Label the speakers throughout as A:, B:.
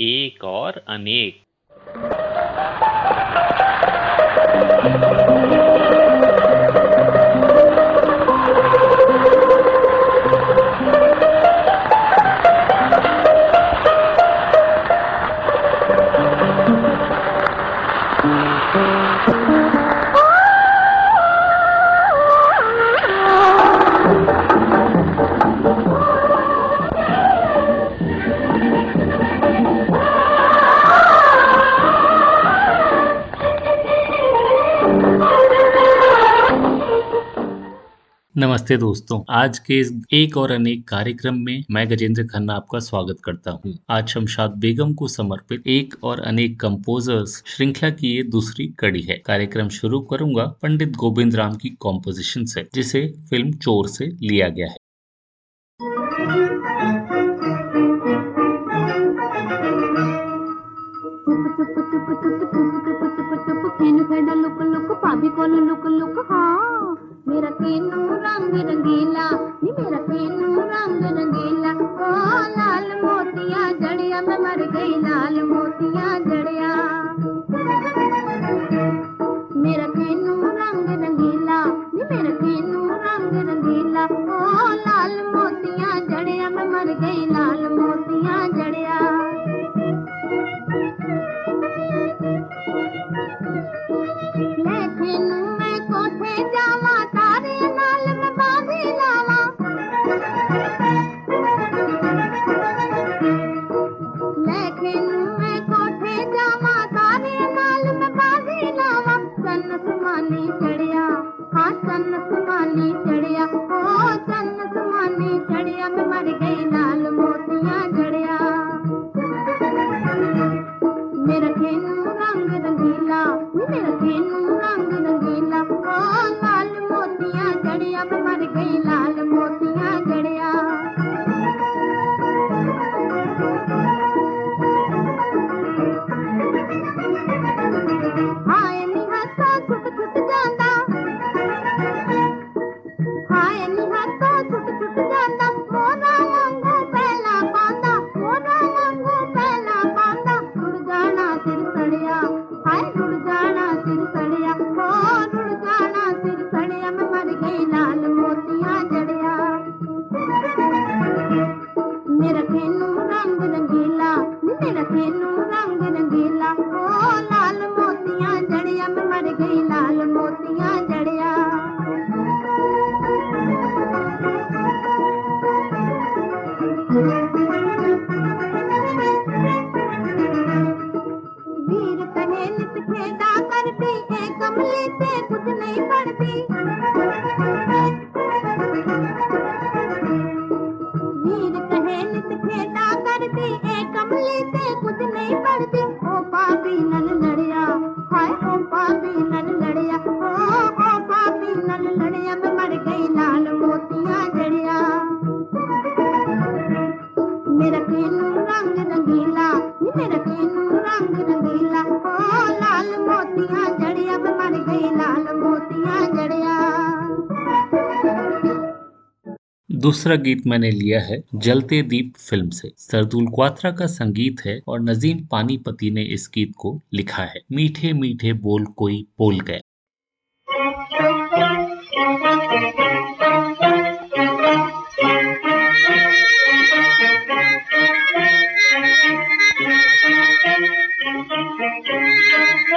A: एक और अनेक। नमस्ते दोस्तों। आज के एक और अनेक कार्यक्रम में मैं गजेंद्र खन्ना आपका स्वागत करता हूँ। आज शमशाद बेगम को समर्पित एक और अनेक कंपोजर्स श्रृंखला की ये दूसरी कड़ी है। कार्यक्रम शुरू करूँगा पंडित गोविंद राम की कॉम्पोजिशन से, जिसे फ़िल्म चोर से लिया गया है।
B: को लुक लुक हाँ
A: दूसरा गीत मैंने लिया है, जलते दीप फ़िल्म से। सरदुल क्वात्रा का संगीत है और नजीम पानीपति ने इस गीत को लिखा है। मीठे मीठे बोल कोई बोल गए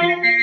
A: Thank you.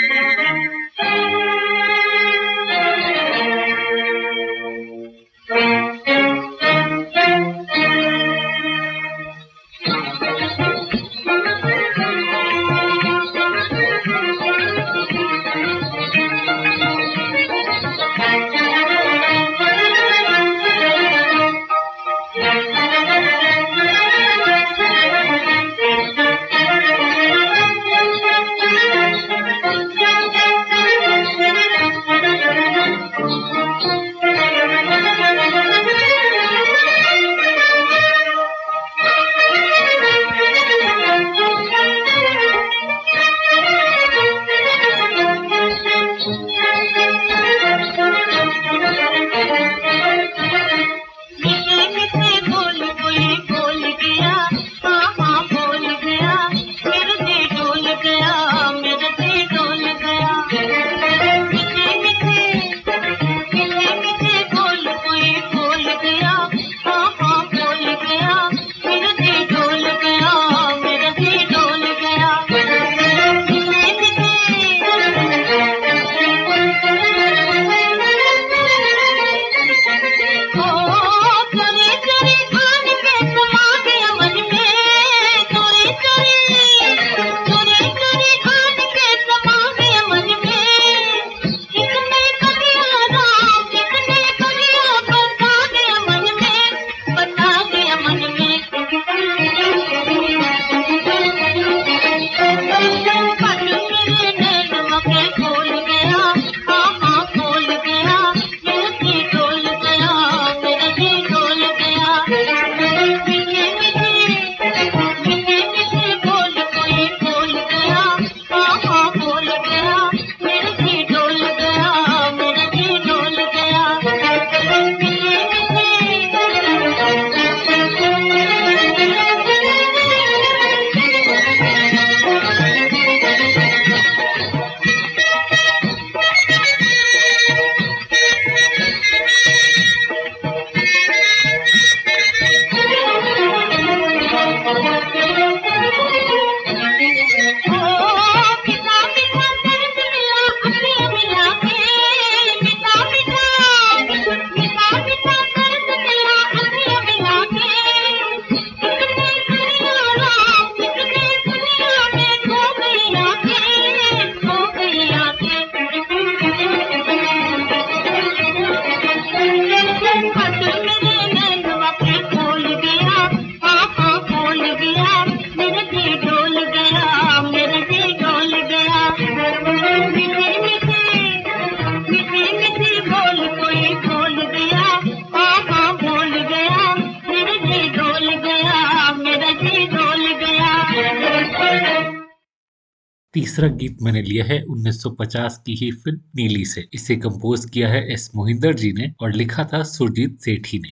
C: तीसरा गीत मैंने लिया है 1950 की ही फ़िल्म नीली से। इसे कंपोज किया है एस मोहिंदर जी ने और लिखा था सुरजीत सेठी ने।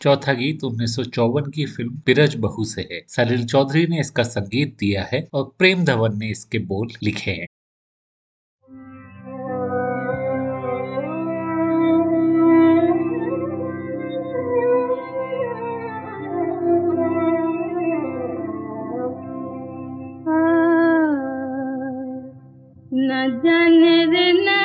C: चौथा गीत उन्नीस सौ चौवन की फ़िल्म बिरज बहू से है। सलील चौधरी ने इसका संगीत दिया है और प्रेम धवन ने इसके बोल लिखे हैं। न जन रे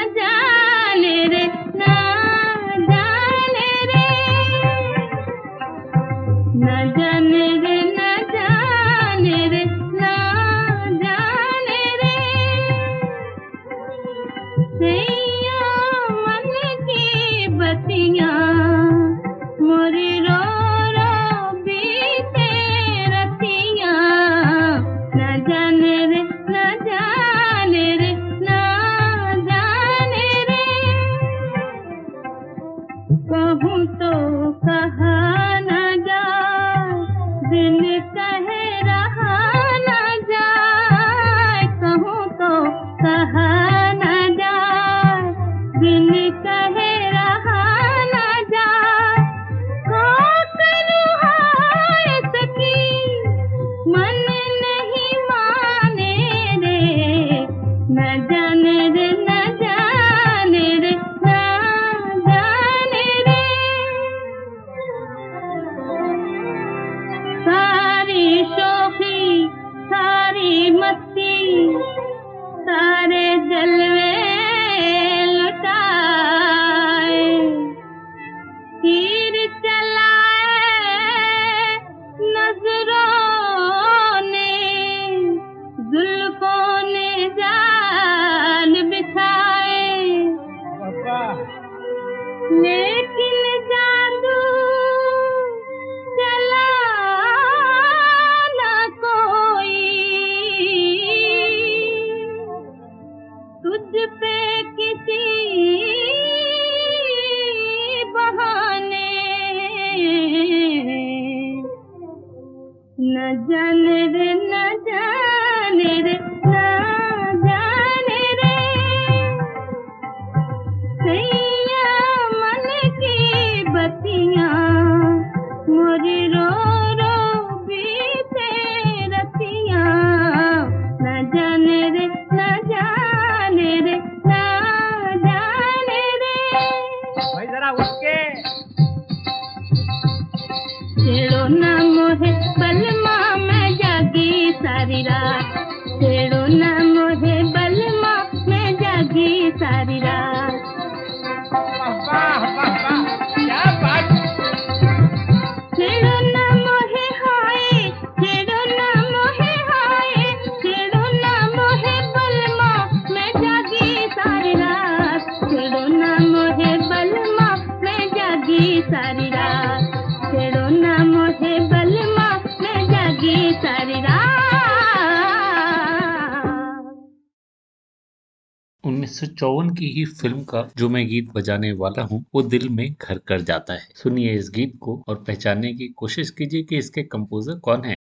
C: की ही फ़िल्म का जो मैं गीत बजाने वाला हूँ, वो दिल में घर कर जाता है। सुनिए इस गीत को और पहचानने की कोशिश कीजिए कि इसके कंपोजर कौन है।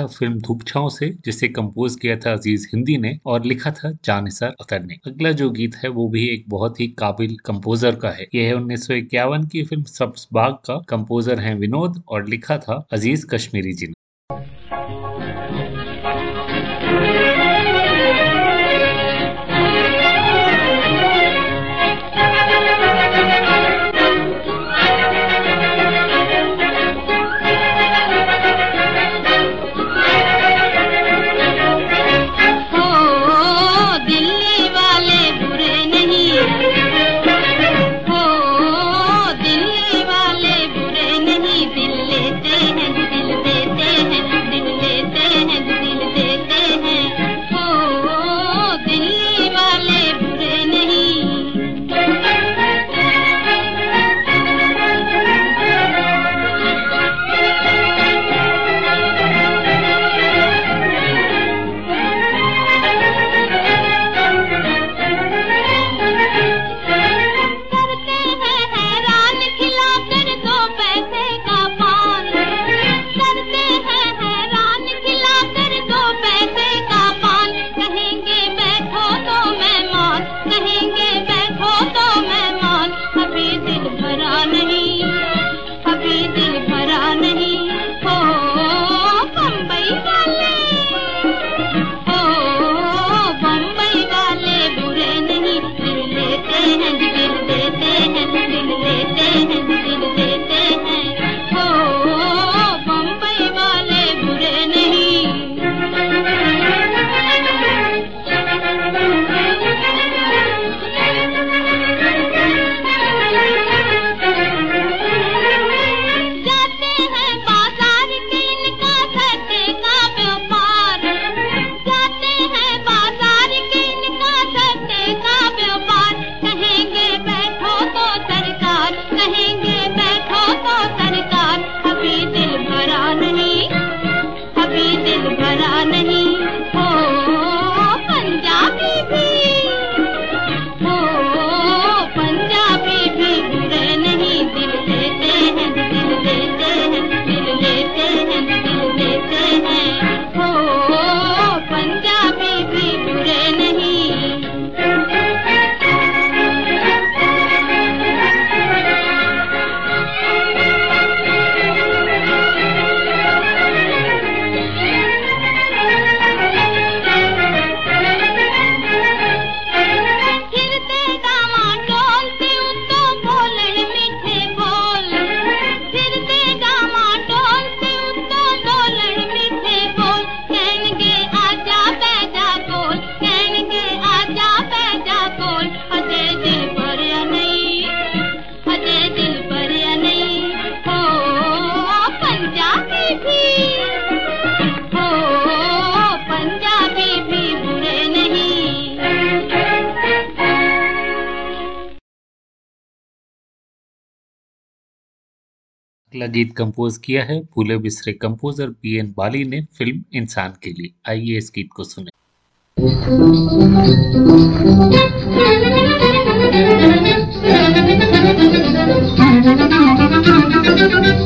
C: था फ़िल्म धूप छाओ से, जिसे कंपोज किया था अज़ीज़ हिंदी ने और लिखा था जानिसर अतर ने। अगला जो गीत है, वो भी एक बहुत ही काबिल कंपोजर का है। यह है उन्नीस सौ इक्यावन की फ़िल्म सब्स बाग का कंपोजर है विनोद और लिखा था अज़ीज़ कश्मीरी जी ने। गीत कंपोज किया है फूले बिस्रे कंपोजर पी एन बाली ने फ़िल्म इंसान के लिए। आइए इस गीत को सुने। Thank फ़िल्म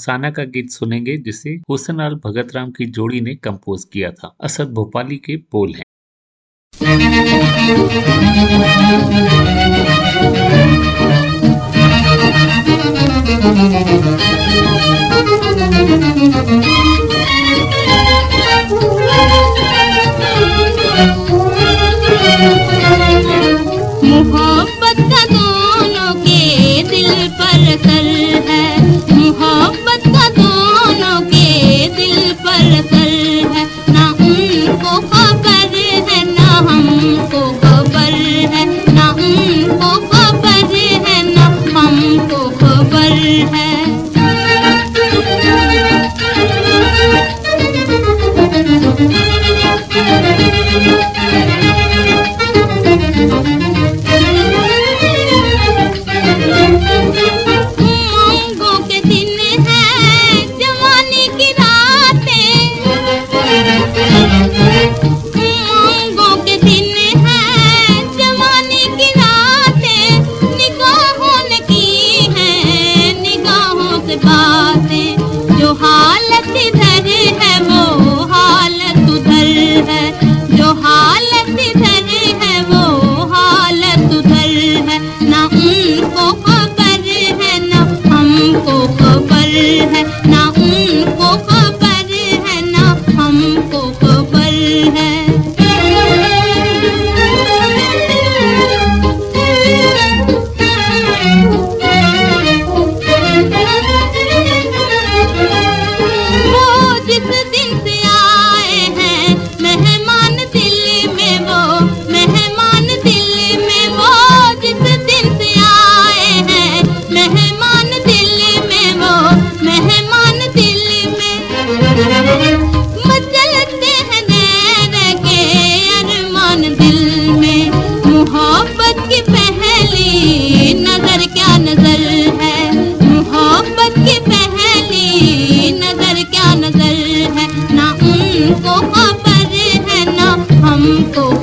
C: अफसाना का गीत सुनेंगे, जिसे हुसन अल भगत राम की जोड़ी ने कंपोज किया था। असद भोपाली के बोल हैं।
B: मोहब्बत दोनों के दिल पर है मोहब्बत dito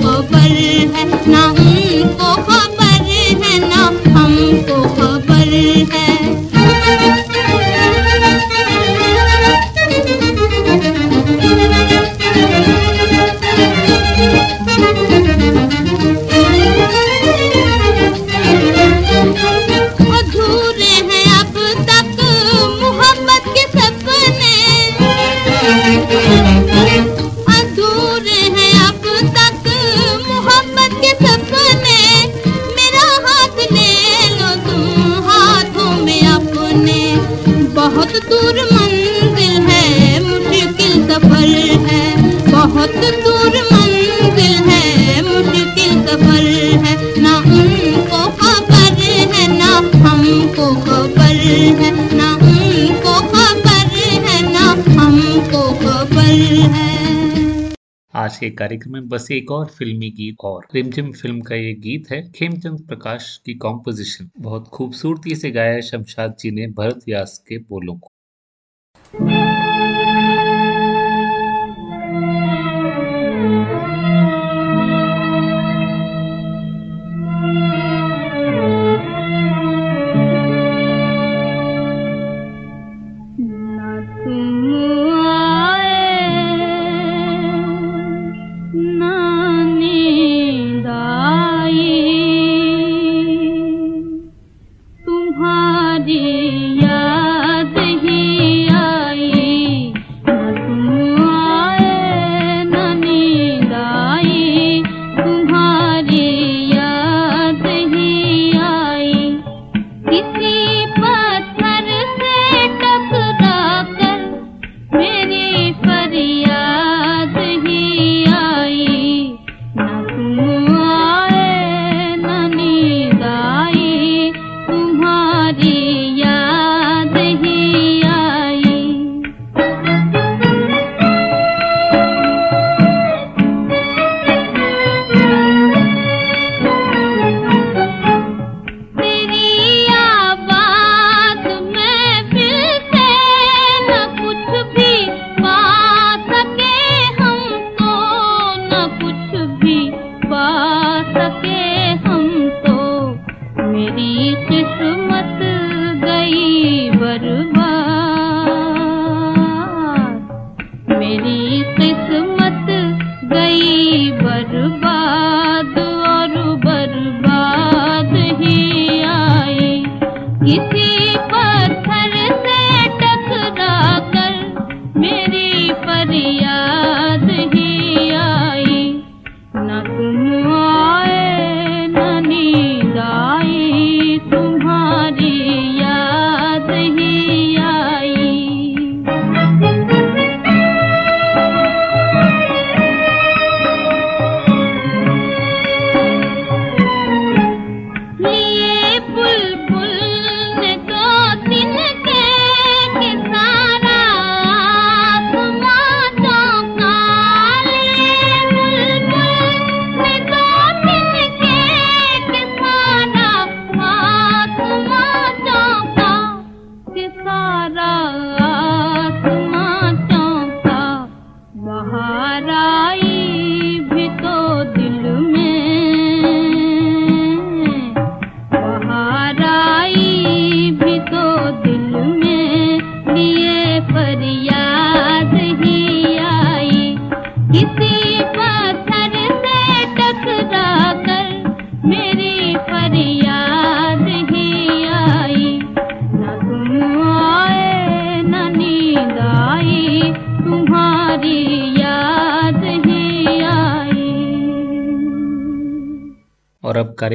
B: के
C: कार्यक्रम में बस एक और फिल्मी गीत और रिमझिम फ़िल्म का ये गीत है, खेमचंद प्रकाश की कॉम्पोजिशन बहुत खूबसूरती से गाया है शमशाद जी ने भरत व्यास के बोलों को।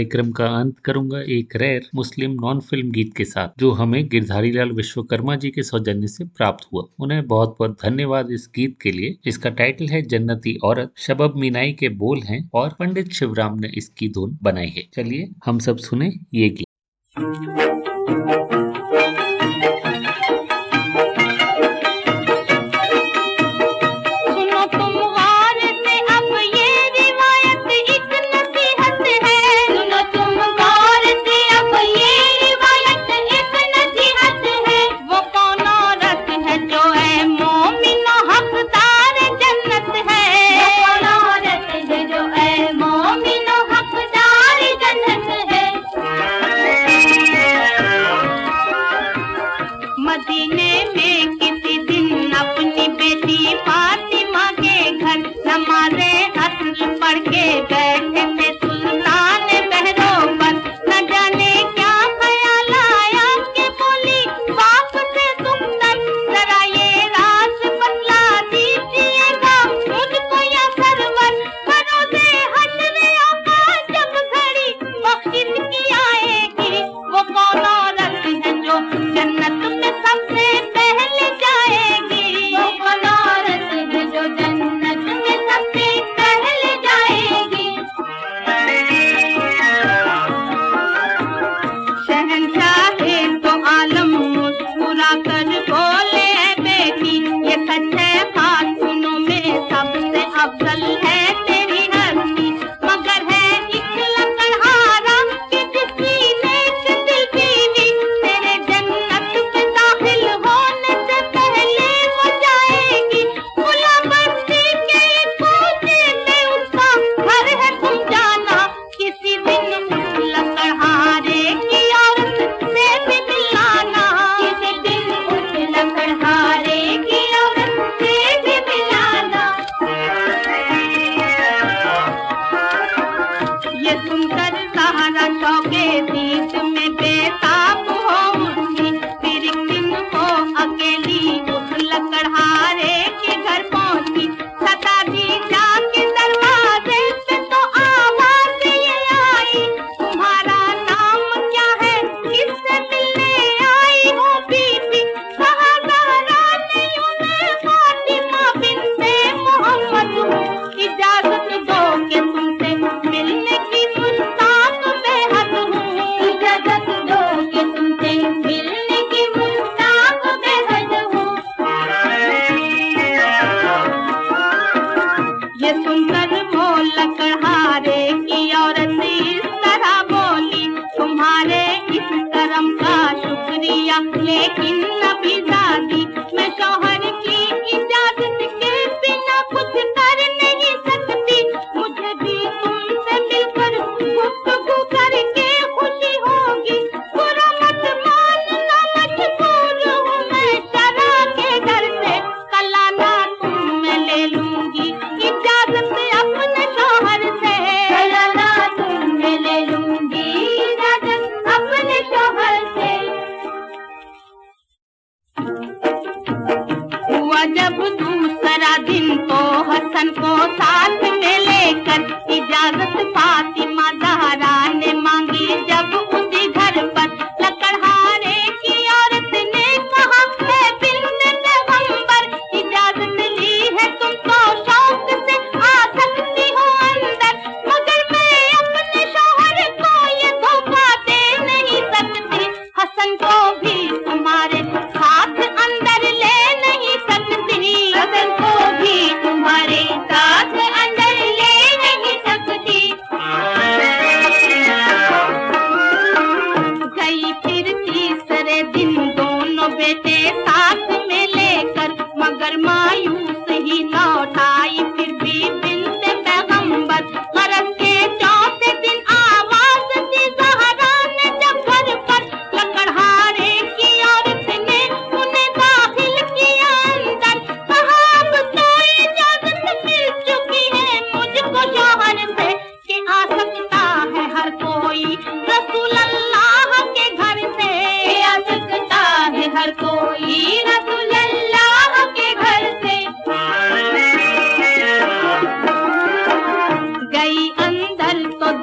C: कार्यक्रम का अंत करूँगा एक रेयर मुस्लिम नॉन फ़िल्म गीत के साथ, जो हमें गिरधारी लाल विश्वकर्मा जी के सौजन्य से प्राप्त हुआ। उन्हें बहुत बहुत धन्यवाद इस गीत के लिए। इसका टाइटल है जन्नती औरत, शबब मीनाई के बोल है और पंडित शिवराम ने इसकी धुन बनाई है। चलिए हम सब सुने ये गीत।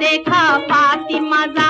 D: फरमाया